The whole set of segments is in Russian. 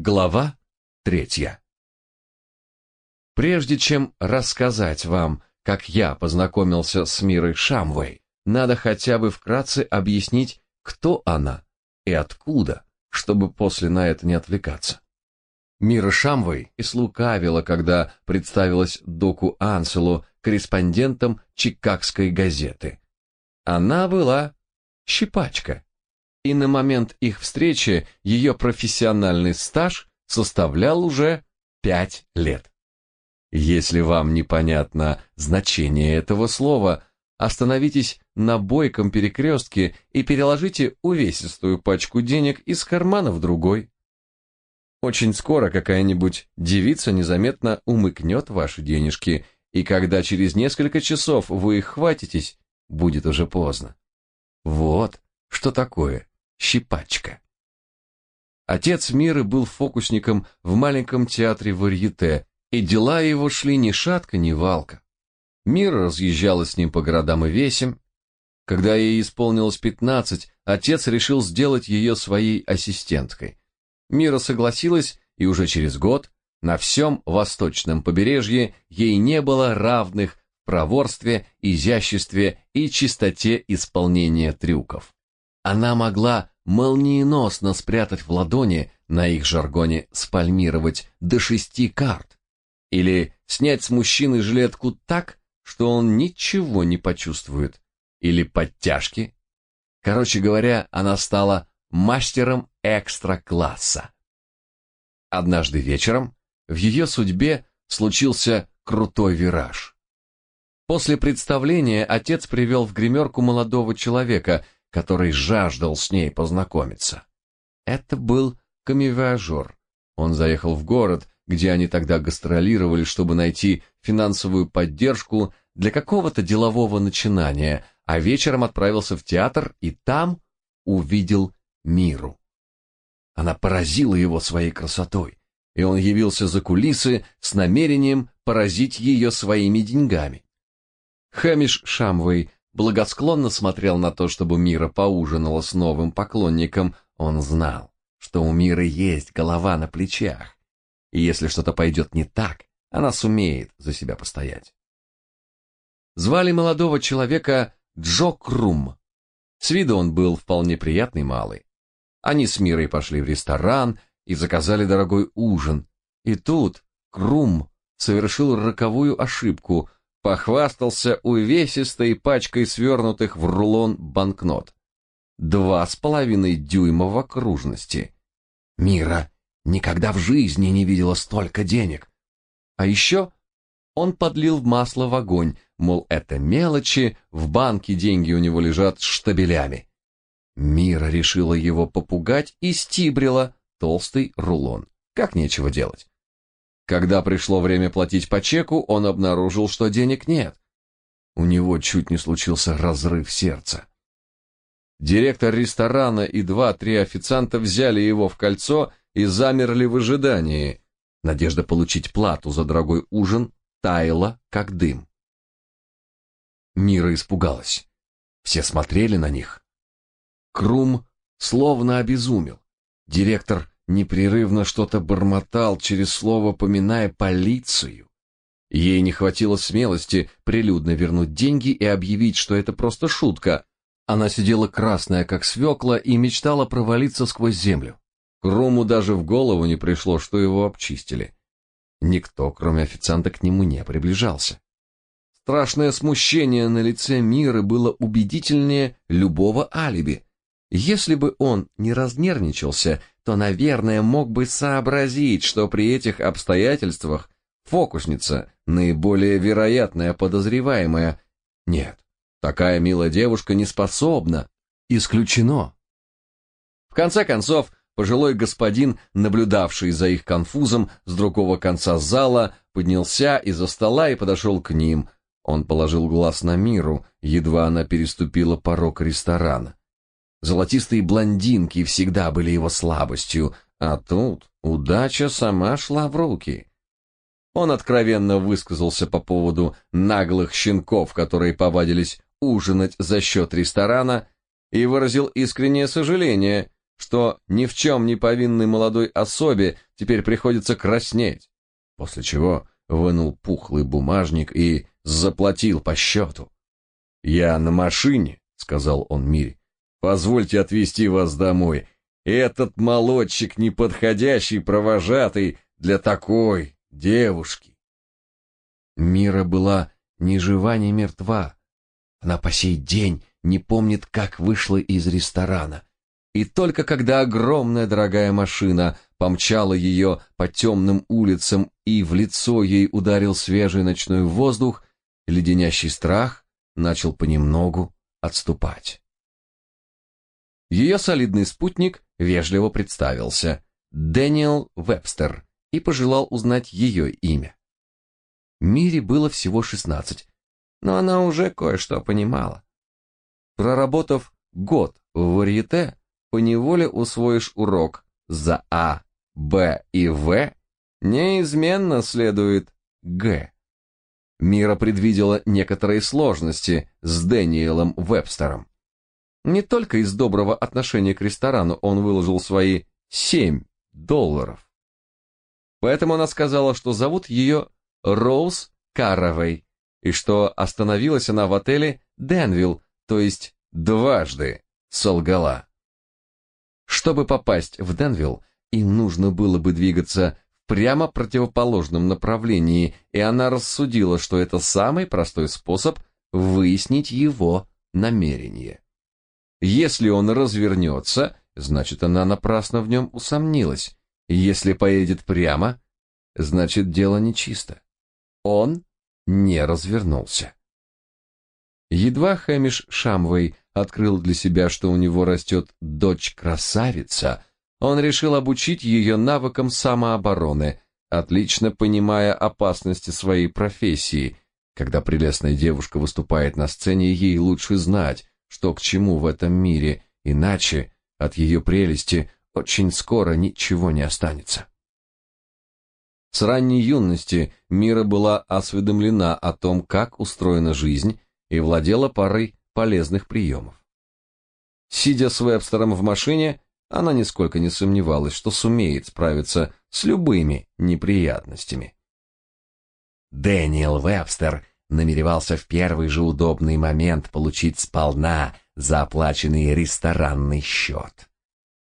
Глава третья. Прежде чем рассказать вам, как я познакомился с Мирой Шамвей, надо хотя бы вкратце объяснить, кто она и откуда, чтобы после на это не отвлекаться. Мира Шамвей и слукавила, когда представилась доку Анселу корреспондентом Чикагской газеты. Она была щипачка и на момент их встречи ее профессиональный стаж составлял уже пять лет. Если вам непонятно значение этого слова, остановитесь на бойком перекрестке и переложите увесистую пачку денег из кармана в другой. Очень скоро какая-нибудь девица незаметно умыкнет ваши денежки, и когда через несколько часов вы их хватитесь, будет уже поздно. Вот что такое щипачка. Отец Миры был фокусником в маленьком театре Варьете, и дела его шли ни шатко, ни валко. Мира разъезжала с ним по городам и весям. Когда ей исполнилось пятнадцать, отец решил сделать ее своей ассистенткой. Мира согласилась, и уже через год на всем восточном побережье ей не было равных в проворстве, изяществе и чистоте исполнения трюков. Она могла молниеносно спрятать в ладони, на их жаргоне спальмировать до шести карт, или снять с мужчины жилетку так, что он ничего не почувствует, или подтяжки. Короче говоря, она стала мастером экстра-класса. Однажды вечером в ее судьбе случился крутой вираж. После представления отец привел в гримерку молодого человека – который жаждал с ней познакомиться. Это был камевиажер. Он заехал в город, где они тогда гастролировали, чтобы найти финансовую поддержку для какого-то делового начинания, а вечером отправился в театр и там увидел Миру. Она поразила его своей красотой, и он явился за кулисы с намерением поразить ее своими деньгами. Хэмиш Шамвей благосклонно смотрел на то, чтобы Мира поужинала с новым поклонником, он знал, что у Миры есть голова на плечах, и если что-то пойдет не так, она сумеет за себя постоять. Звали молодого человека Джо Крум. С виду он был вполне приятный малый. Они с Мирой пошли в ресторан и заказали дорогой ужин. И тут Крум совершил роковую ошибку, похвастался увесистой пачкой свернутых в рулон банкнот. Два с половиной дюйма в окружности. Мира никогда в жизни не видела столько денег. А еще он подлил масло в огонь, мол, это мелочи, в банке деньги у него лежат штабелями. Мира решила его попугать и стибрила толстый рулон. Как нечего делать. Когда пришло время платить по чеку, он обнаружил, что денег нет. У него чуть не случился разрыв сердца. Директор ресторана и два-три официанта взяли его в кольцо и замерли в ожидании. Надежда получить плату за дорогой ужин таяла, как дым. Мира испугалась. Все смотрели на них. Крум словно обезумел. Директор непрерывно что-то бормотал, через слово поминая полицию. Ей не хватило смелости прилюдно вернуть деньги и объявить, что это просто шутка. Она сидела красная, как свекла, и мечтала провалиться сквозь землю. Крому даже в голову не пришло, что его обчистили. Никто, кроме официанта, к нему не приближался. Страшное смущение на лице Миры было убедительнее любого алиби. Если бы он не разнервничался, то, наверное, мог бы сообразить, что при этих обстоятельствах фокусница наиболее вероятная подозреваемая. Нет, такая милая девушка не способна. Исключено. В конце концов, пожилой господин, наблюдавший за их конфузом с другого конца зала, поднялся из-за стола и подошел к ним. Он положил глаз на Миру, едва она переступила порог ресторана. Золотистые блондинки всегда были его слабостью, а тут удача сама шла в руки. Он откровенно высказался по поводу наглых щенков, которые повадились ужинать за счет ресторана, и выразил искреннее сожаление, что ни в чем не повинной молодой особе теперь приходится краснеть, после чего вынул пухлый бумажник и заплатил по счету. «Я на машине», — сказал он Мире. «Позвольте отвезти вас домой. Этот молодчик неподходящий провожатый для такой девушки». Мира была ни жива, ни мертва. Она по сей день не помнит, как вышла из ресторана. И только когда огромная дорогая машина помчала ее по темным улицам и в лицо ей ударил свежий ночной воздух, леденящий страх начал понемногу отступать. Ее солидный спутник вежливо представился, Дэниел Вебстер, и пожелал узнать ее имя. Мире было всего шестнадцать, но она уже кое-что понимала. Проработав год в варьете, поневоле усвоишь урок за А, Б и В неизменно следует Г. Мира предвидела некоторые сложности с Дэниелом Вебстером. Не только из доброго отношения к ресторану он выложил свои семь долларов. Поэтому она сказала, что зовут ее Роуз Карровей, и что остановилась она в отеле Денвилл, то есть дважды солгала. Чтобы попасть в Денвилл, им нужно было бы двигаться в прямо противоположном направлении, и она рассудила, что это самый простой способ выяснить его намерение. Если он развернется, значит, она напрасно в нем усомнилась. Если поедет прямо, значит, дело нечисто. Он не развернулся. Едва Хэмиш Шамвей открыл для себя, что у него растет дочь-красавица, он решил обучить ее навыкам самообороны, отлично понимая опасности своей профессии. Когда прелестная девушка выступает на сцене, ей лучше знать, что к чему в этом мире, иначе от ее прелести очень скоро ничего не останется. С ранней юности Мира была осведомлена о том, как устроена жизнь, и владела парой полезных приемов. Сидя с Вебстером в машине, она нисколько не сомневалась, что сумеет справиться с любыми неприятностями. Дэниел Вебстер намеревался в первый же удобный момент получить сполна за оплаченный ресторанный счет.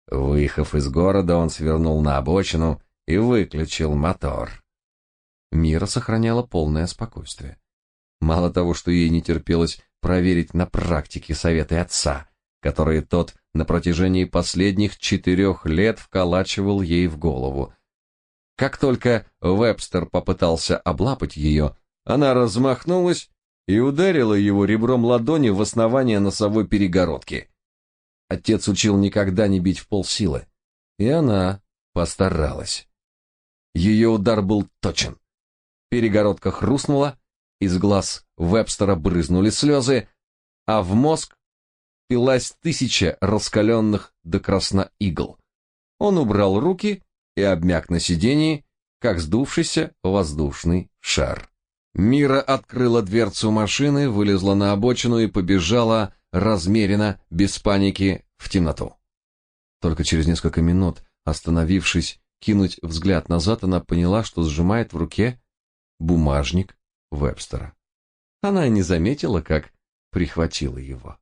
Выехав из города, он свернул на обочину и выключил мотор. Мира сохраняла полное спокойствие. Мало того, что ей не терпелось проверить на практике советы отца, которые тот на протяжении последних четырех лет вколачивал ей в голову. Как только Вебстер попытался облапать ее, она размахнулась и ударила его ребром ладони в основание носовой перегородки. Отец учил никогда не бить в полсилы, и она постаралась. Ее удар был точен. Перегородка хрустнула, из глаз Вебстера брызнули слезы, а в мозг пилась тысяча раскаленных до красна игл. Он убрал руки и обмяк на сиденье, как сдувшийся воздушный шар. Мира открыла дверцу машины, вылезла на обочину и побежала размеренно, без паники, в темноту. Только через несколько минут, остановившись, кинуть взгляд назад, она поняла, что сжимает в руке бумажник Вебстера. Она не заметила, как прихватила его.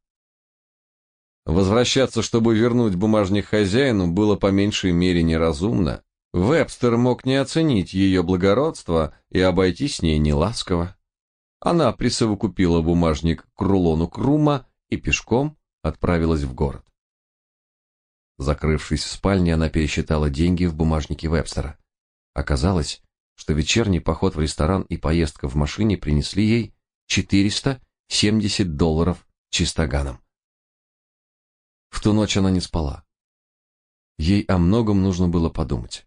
Возвращаться, чтобы вернуть бумажник хозяину, было по меньшей мере неразумно. Вебстер мог не оценить ее благородство и обойтись с ней неласково. Она присовокупила бумажник к рулону Крума и пешком отправилась в город. Закрывшись в спальне, она пересчитала деньги в бумажнике Вебстера. Оказалось, что вечерний поход в ресторан и поездка в машине принесли ей 470 долларов чистоганом. В ту ночь она не спала. Ей о многом нужно было подумать.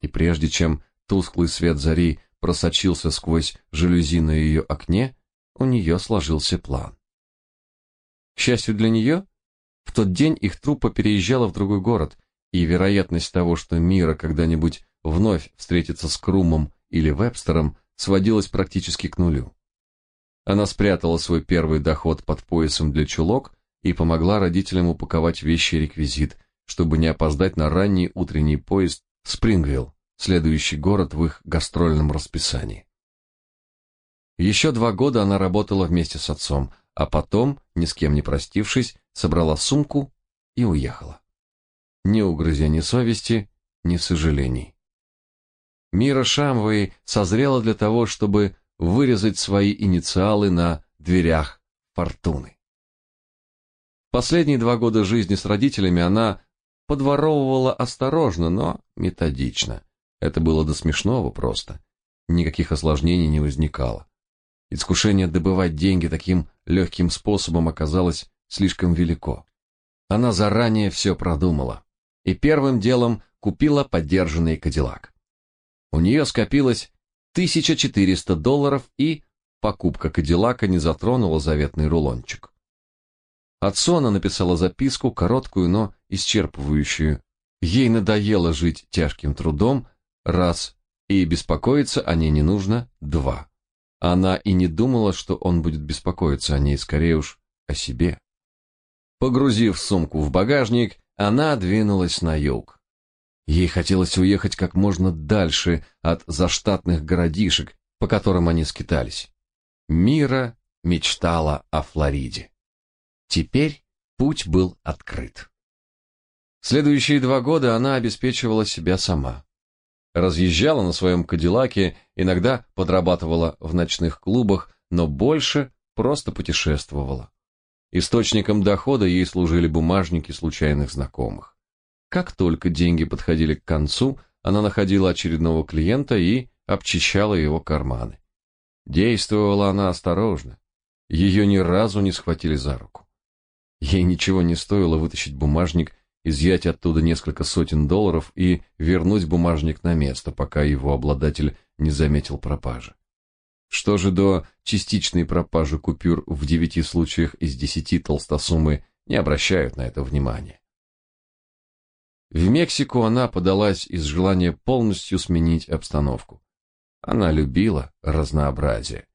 И прежде чем тусклый свет зари просочился сквозь жалюзи на ее окне, у нее сложился план. К счастью для нее, в тот день их труппа переезжала в другой город, и вероятность того, что Мира когда-нибудь вновь встретится с Крумом или Вебстером, сводилась практически к нулю. Она спрятала свой первый доход под поясом для чулок и помогла родителям упаковать вещи и реквизит, чтобы не опоздать на ранний утренний поезд Спрингвилл, следующий город в их гастрольном расписании. Еще два года она работала вместе с отцом, а потом, ни с кем не простившись, собрала сумку и уехала. Ни угрызений совести, ни сожалений. Мира Шамвей созрела для того, чтобы вырезать свои инициалы на дверях фортуны. Последние два года жизни с родителями она подворовывала осторожно, но методично. Это было до смешного просто. Никаких осложнений не возникало. Искушение добывать деньги таким легким способом оказалось слишком велико. Она заранее все продумала и первым делом купила подержанный Кадиллак. У нее скопилось 1400 долларов и покупка Кадиллака не затронула заветный рулончик. Отцу она написала записку, короткую, но исчерпывающую. Ей надоело жить тяжким трудом, раз, и беспокоиться о ней не нужно, два. Она и не думала, что он будет беспокоиться о ней, скорее уж о себе. Погрузив сумку в багажник, она двинулась на юг. Ей хотелось уехать как можно дальше от заштатных городишек, по которым они скитались. Мира мечтала о Флориде. Теперь путь был открыт. Следующие два года она обеспечивала себя сама. Разъезжала на своем Кадиллаке, иногда подрабатывала в ночных клубах, но больше просто путешествовала. Источником дохода ей служили бумажники случайных знакомых. Как только деньги подходили к концу, она находила очередного клиента и обчищала его карманы. Действовала она осторожно. Ее ни разу не схватили за руку. Ей ничего не стоило вытащить бумажник, изъять оттуда несколько сотен долларов и вернуть бумажник на место, пока его обладатель не заметил пропажи. Что же до частичной пропажи купюр в девяти случаях из десяти толстосумы не обращают на это внимания. В Мексику она подалась из желания полностью сменить обстановку. Она любила разнообразие.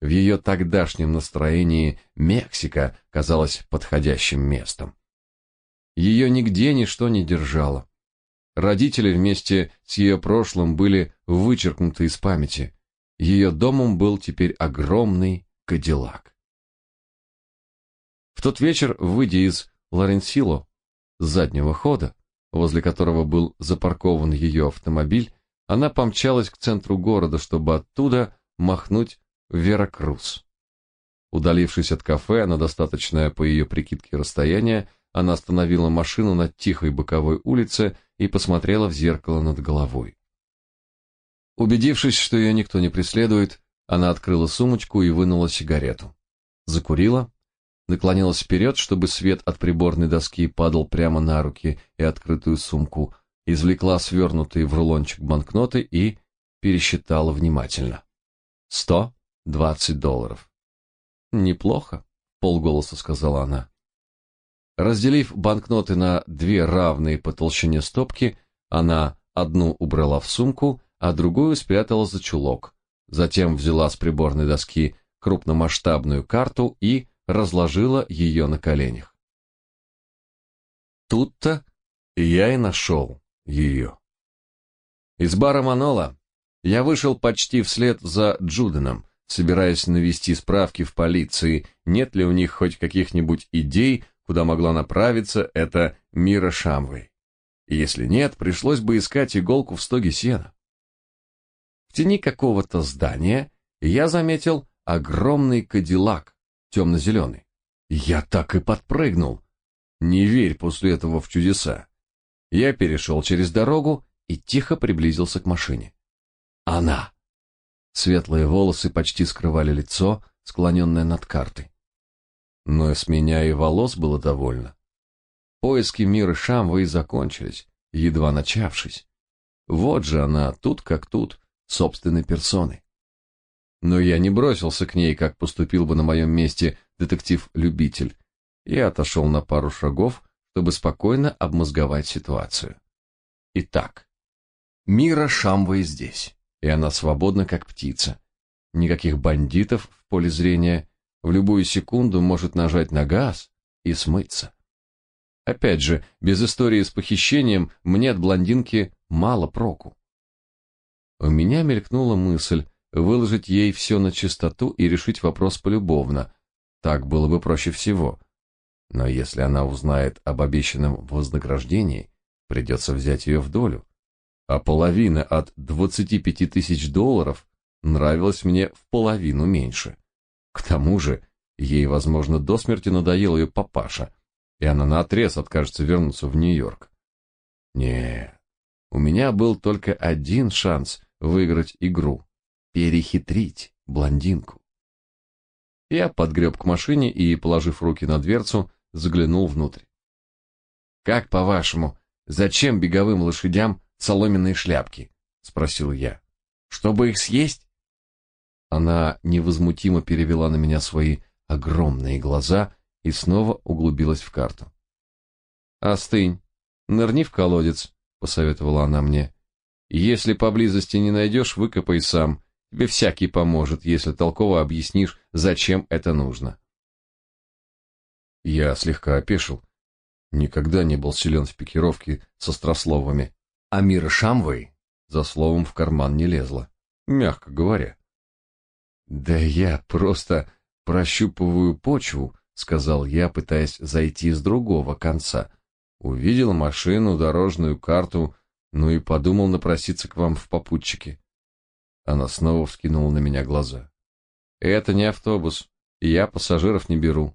В ее тогдашнем настроении Мексика казалась подходящим местом. Ее нигде ничто не держало. Родители вместе с ее прошлым были вычеркнуты из памяти. Ее домом был теперь огромный Кадиллак. В тот вечер, выйдя из Лоренсило, заднего хода, возле которого был запаркован ее автомобиль, она помчалась к центру города, чтобы оттуда махнуть в Веракрус. Удалившись от кафе на достаточное по ее прикидке расстояние, она остановила машину на тихой боковой улице и посмотрела в зеркало над головой. Убедившись, что ее никто не преследует, она открыла сумочку и вынула сигарету. Закурила, наклонилась вперед, чтобы свет от приборной доски падал прямо на руки и открытую сумку, извлекла свернутые в рулончик банкноты и пересчитала внимательно. Сто двадцать долларов. Неплохо, полголоса сказала она. Разделив банкноты на две равные по толщине стопки, она одну убрала в сумку, а другую спрятала за чулок. Затем взяла с приборной доски крупномасштабную карту и разложила ее на коленях. Тут-то я и нашел ее. Из бара Манола я вышел почти вслед за Джуденом, собираясь навести справки в полиции, нет ли у них хоть каких-нибудь идей, куда могла направиться эта Мира Шамвей. если нет, пришлось бы искать иголку в стоге сена. В тени какого-то здания я заметил огромный кадиллак, темно-зеленый. Я так и подпрыгнул. Не верь после этого в чудеса. Я перешел через дорогу и тихо приблизился к машине. Она. Светлые волосы почти скрывали лицо, склоненное над картой. Но с меня и волос было довольно. Поиски мира Шамвы закончились, едва начавшись. Вот же она, тут как тут, собственной персоной. Но я не бросился к ней, как поступил бы на моем месте детектив-любитель. Я отошел на пару шагов, чтобы спокойно обмозговать ситуацию. Итак, Мира Шамвы здесь и она свободна, как птица. Никаких бандитов в поле зрения, в любую секунду может нажать на газ и смыться. Опять же, без истории с похищением мне от блондинки мало проку. У меня мелькнула мысль выложить ей все на чистоту и решить вопрос полюбовно. Так было бы проще всего. Но если она узнает об обещанном вознаграждении, придется взять ее в долю. А половина от 25 тысяч долларов нравилась мне в половину меньше. К тому же, ей, возможно, до смерти надоел ее папаша, и она наотрез откажется вернуться в Нью-Йорк. Нет, у меня был только один шанс выиграть игру — перехитрить блондинку. Я подгреб к машине и, положив руки на дверцу, заглянул внутрь. «Как, по-вашему, зачем беговым лошадям соломенные шляпки?» — спросил я. «Чтобы их съесть?» Она невозмутимо перевела на меня свои огромные глаза и снова углубилась в карту. «Остынь, нырни в колодец», — посоветовала она мне. «Если поблизости не найдешь, выкопай сам. Тебе всякий поможет, если толково объяснишь, зачем это нужно». Я слегка опешил. Никогда не был силен в пикировке со острословами. А Мира Шамвой за словом в карман не лезла, мягко говоря. Да я просто прощупываю почву, сказал я, пытаясь зайти с другого конца. Увидел машину, дорожную карту, ну и подумал напроситься к вам в попутчики. Она снова вскинула на меня глаза. Это не автобус, и я пассажиров не беру.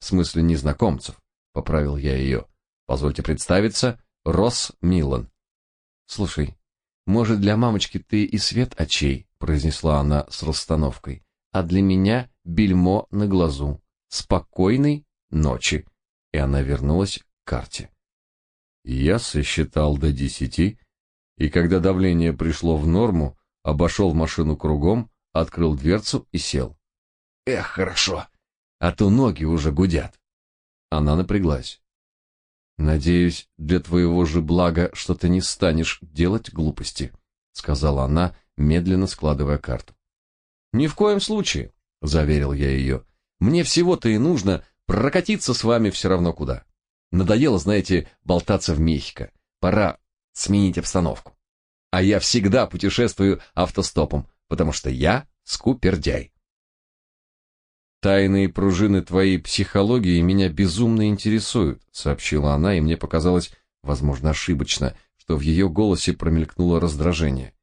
В смысле незнакомцев, поправил я ее. Позвольте представиться, Росс Милан. Слушай, может, для мамочки ты и свет очей, произнесла она с расстановкой, а для меня бельмо на глазу. Спокойной ночи. И она вернулась к карте. Я сосчитал до десяти, и когда давление пришло в норму, обошел машину кругом, открыл дверцу и сел. Эх, хорошо, а то ноги уже гудят. Она напряглась. Надеюсь, для твоего же блага, что ты не станешь делать глупости, сказала она, медленно складывая карту. Ни в коем случае, заверил я ее. Мне всего-то и нужно прокатиться с вами все равно куда. Надоело, знаете, болтаться в Мехико. Пора сменить обстановку. А я всегда путешествую автостопом, потому что я скупердяй. Тайные пружины твоей психологии меня безумно интересуют, сообщила она, и мне показалось, возможно, ошибочно, что в ее голосе промелькнуло раздражение.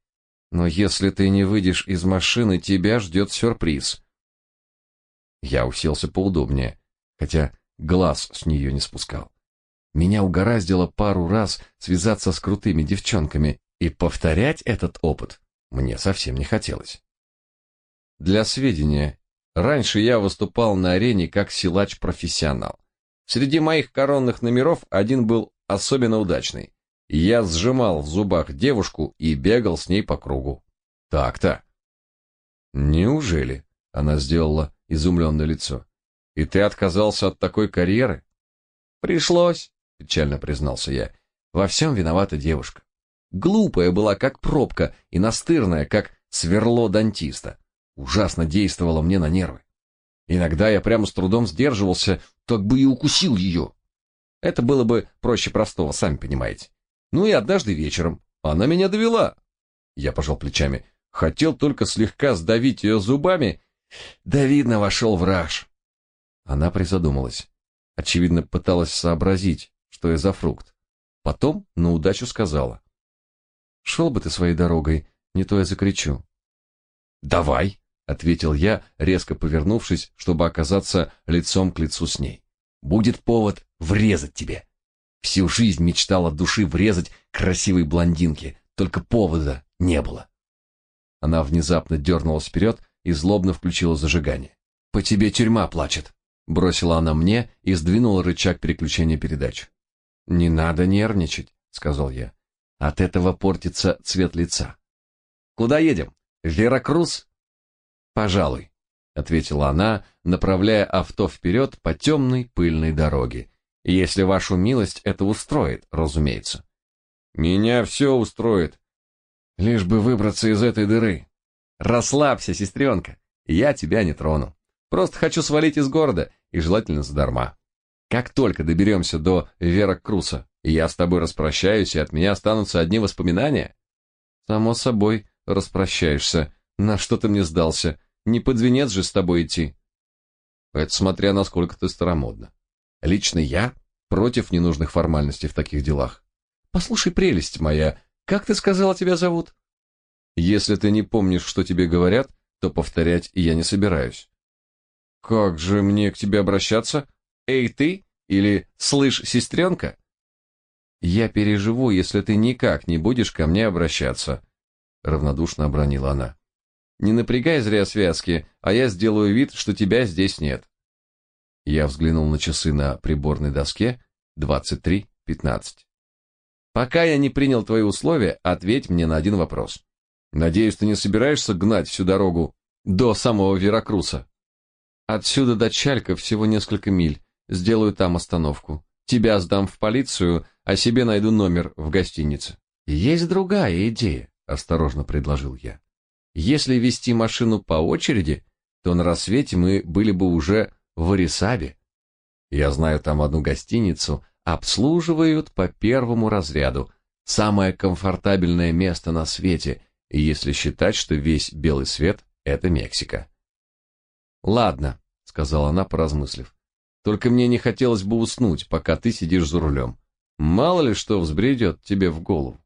Но если ты не выйдешь из машины, тебя ждет сюрприз. Я уселся поудобнее, хотя глаз с нее не спускал. Меня угораздило пару раз связаться с крутыми девчонками, и повторять этот опыт мне совсем не хотелось. Для сведения, раньше я выступал на арене как силач-профессионал. Среди моих коронных номеров один был особенно удачный. Я сжимал в зубах девушку и бегал с ней по кругу. Так-то. Неужели? Она сделала изумленное лицо. И ты отказался от такой карьеры? Пришлось, печально признался я. Во всем виновата девушка. Глупая была, как пробка, и настырная, как сверло дантиста. Ужасно действовала мне на нервы. Иногда я прямо с трудом сдерживался, так бы и укусил ее. Это было бы проще простого, сами понимаете. Ну и однажды вечером она меня довела. Я пожал плечами. Хотел только слегка сдавить ее зубами. Да, видно, вошел в раж. Она призадумалась. Очевидно, пыталась сообразить, что я за фрукт. Потом на удачу сказала. «Шел бы ты своей дорогой, не то я закричу». «Давай», — ответил я, резко повернувшись, чтобы оказаться лицом к лицу с ней. «Будет повод врезать тебе». Всю жизнь мечтал от души врезать красивой блондинке, только повода не было. Она внезапно дернулась вперед и злобно включила зажигание. «По тебе тюрьма плачет», — бросила она мне и сдвинула рычаг переключения передач. «Не надо нервничать», — сказал я. «От этого портится цвет лица». «Куда едем? В Веракрус?» «Пожалуй», — ответила она, направляя авто вперед по темной пыльной дороге, если вашу милость это устроит, разумеется. Меня все устроит. Лишь бы выбраться из этой дыры. Расслабься, сестренка. Я тебя не трону. Просто хочу свалить из города, и желательно задарма. Как только доберемся до Веракруса, я с тобой распрощаюсь, и от меня останутся одни воспоминания. Само собой, распрощаешься. На что ты мне сдался? Не под венец же с тобой идти. Это смотря насколько ты старомодна. Лично я против ненужных формальностей в таких делах. Послушай, прелесть моя, как ты сказала тебя зовут? Если ты не помнишь, что тебе говорят, то повторять я не собираюсь. Как же мне к тебе обращаться? Эй, ты? Или слышь, сестренка?» Я переживу, если ты никак не будешь ко мне обращаться, равнодушно обронила она. Не напрягай зря связки, а я сделаю вид, что тебя здесь нет. Я взглянул на часы на приборной доске. Двадцать три пятнадцать. Пока я не принял твои условия, ответь мне на один вопрос. Надеюсь, ты не собираешься гнать всю дорогу до самого Веракруса. Отсюда до Чалька всего несколько миль. Сделаю там остановку. Тебя сдам в полицию, а себе найду номер в гостинице. Есть другая идея, осторожно предложил я. Если вести машину по очереди, то на рассвете мы были бы уже в Арисабе. Я знаю там одну гостиницу, обслуживают по первому разряду. Самое комфортабельное место на свете, если считать, что весь белый свет это Мексика. Ладно, сказала она, поразмыслив. Только мне не хотелось бы уснуть, пока ты сидишь за рулем. Мало ли что взбредет тебе в голову.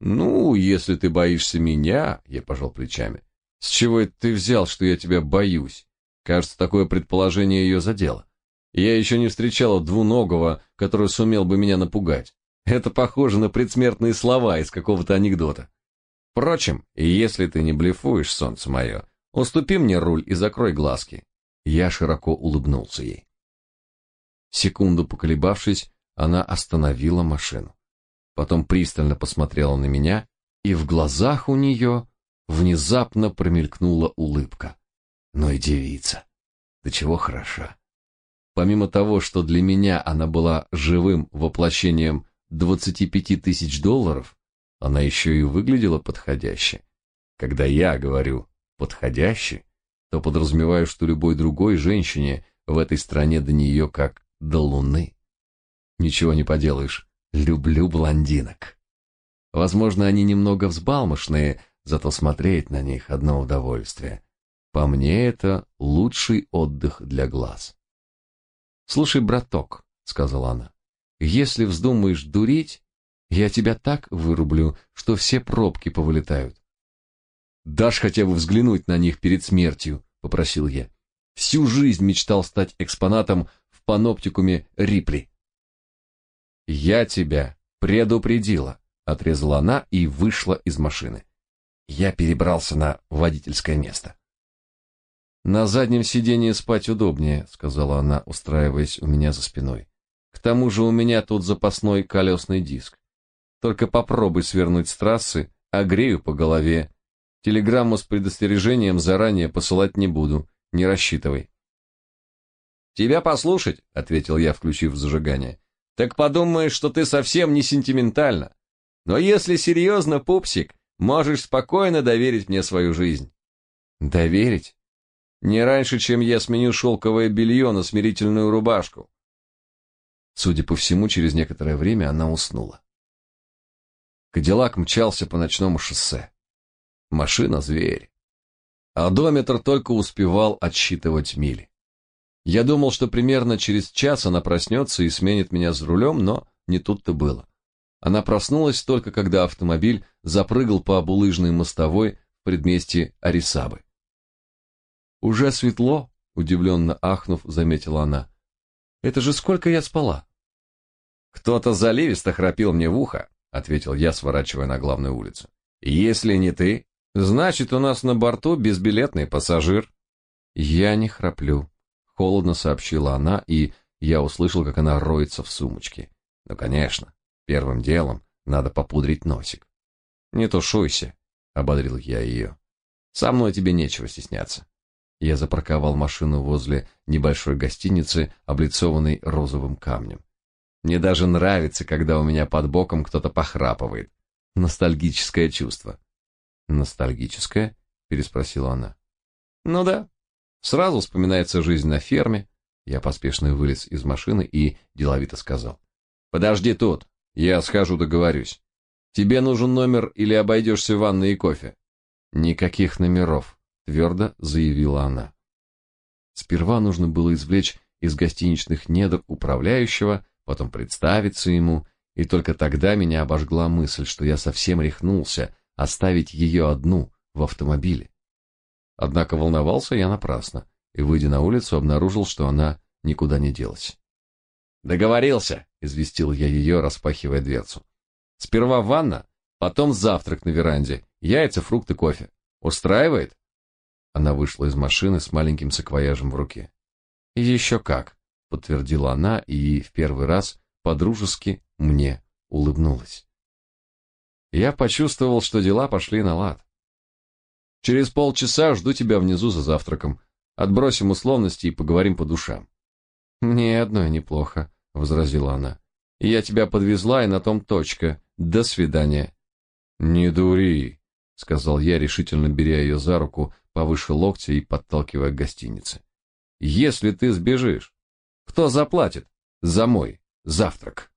Ну, если ты боишься меня, я пожал плечами. С чего это ты взял, что я тебя боюсь? Кажется, такое предположение ее задело. Я еще не встречала двуногого, который сумел бы меня напугать. Это похоже на предсмертные слова из какого-то анекдота. Впрочем, если ты не блефуешь, солнце мое, уступи мне руль и закрой глазки. Я широко улыбнулся ей. Секунду поколебавшись, она остановила машину. Потом пристально посмотрела на меня, и в глазах у нее внезапно промелькнула улыбка. Но и девица, до чего хороша. Помимо того, что для меня она была живым воплощением 25 тысяч долларов, она еще и выглядела подходяще. Когда я говорю «подходяще», то подразумеваю, что любой другой женщине в этой стране до нее как до луны. Ничего не поделаешь, люблю блондинок. Возможно, они немного взбалмошные, зато смотреть на них одно удовольствие. По мне, это лучший отдых для глаз. «Слушай, браток», — сказала она, — «если вздумаешь дурить, я тебя так вырублю, что все пробки повылетают». «Дашь хотя бы взглянуть на них перед смертью», — попросил я. «Всю жизнь мечтал стать экспонатом в паноптикуме Рипли». «Я тебя предупредила», — отрезала она и вышла из машины. Я перебрался на водительское место. На заднем сиденье спать удобнее, сказала она, устраиваясь у меня за спиной. К тому же у меня тут запасной колесный диск. Только попробуй свернуть с трассы, огрею по голове. Телеграмму с предостережением заранее посылать не буду, не рассчитывай. Тебя послушать, ответил я, включив зажигание. Так подумаешь, что ты совсем не сентиментальна. Но если серьезно, пупсик, можешь спокойно доверить мне свою жизнь. Доверить? Не раньше, чем я сменю шелковое белье на смирительную рубашку. Судя по всему, через некоторое время она уснула. Кадиллак мчался по ночному шоссе. Машина — зверь. Одометр только успевал отсчитывать мили. Я думал, что примерно через час она проснется и сменит меня за рулем, но не тут-то было. Она проснулась только когда автомобиль запрыгал по булыжной мостовой в предместье Арисабы. Уже светло, удивленно ахнув, заметила она. Это же сколько я спала? Кто-то заливисто храпел мне в ухо, ответил я, сворачивая на главную улицу. Если не ты, значит, у нас на борту безбилетный пассажир. Я не храплю, холодно сообщила она, и я услышал, как она роется в сумочке. Ну, конечно, первым делом надо попудрить носик. Не тушуйся, ободрил я ее. Со мной тебе нечего стесняться. Я запарковал машину возле небольшой гостиницы, облицованной розовым камнем. Мне даже нравится, когда у меня под боком кто-то похрапывает. Ностальгическое чувство. Ностальгическое? переспросила она. Ну да. Сразу вспоминается жизнь на ферме, Я поспешно вылез из машины и деловито сказал. «Подожди тут, я схожу договорюсь. Тебе нужен номер или обойдешься ванной и кофе?» «Никаких номеров», — твердо заявила она. Сперва нужно было извлечь из гостиничных недр управляющего, потом представиться ему, и только тогда меня обожгла мысль, что я совсем рехнулся оставить ее одну в автомобиле. Однако волновался я напрасно, и, выйдя на улицу, обнаружил, что она никуда не делась. «Договорился», — известил я ее, распахивая дверцу. «Сперва ванна, потом завтрак на веранде, яйца, фрукты, кофе. Устраивает?» Она вышла из машины с маленьким саквояжем в руке. «Еще как», — подтвердила она и в первый раз подружески мне улыбнулась. Я почувствовал, что дела пошли на лад. Через полчаса жду тебя внизу за завтраком. Отбросим условности и поговорим по душам. Мне одно неплохо, возразила она. Я тебя подвезла, и на том точка. До свидания. Не дури, сказал я, решительно беря ее за руку повыше локтя и подталкивая к гостинице. Если ты сбежишь, кто заплатит за мой завтрак?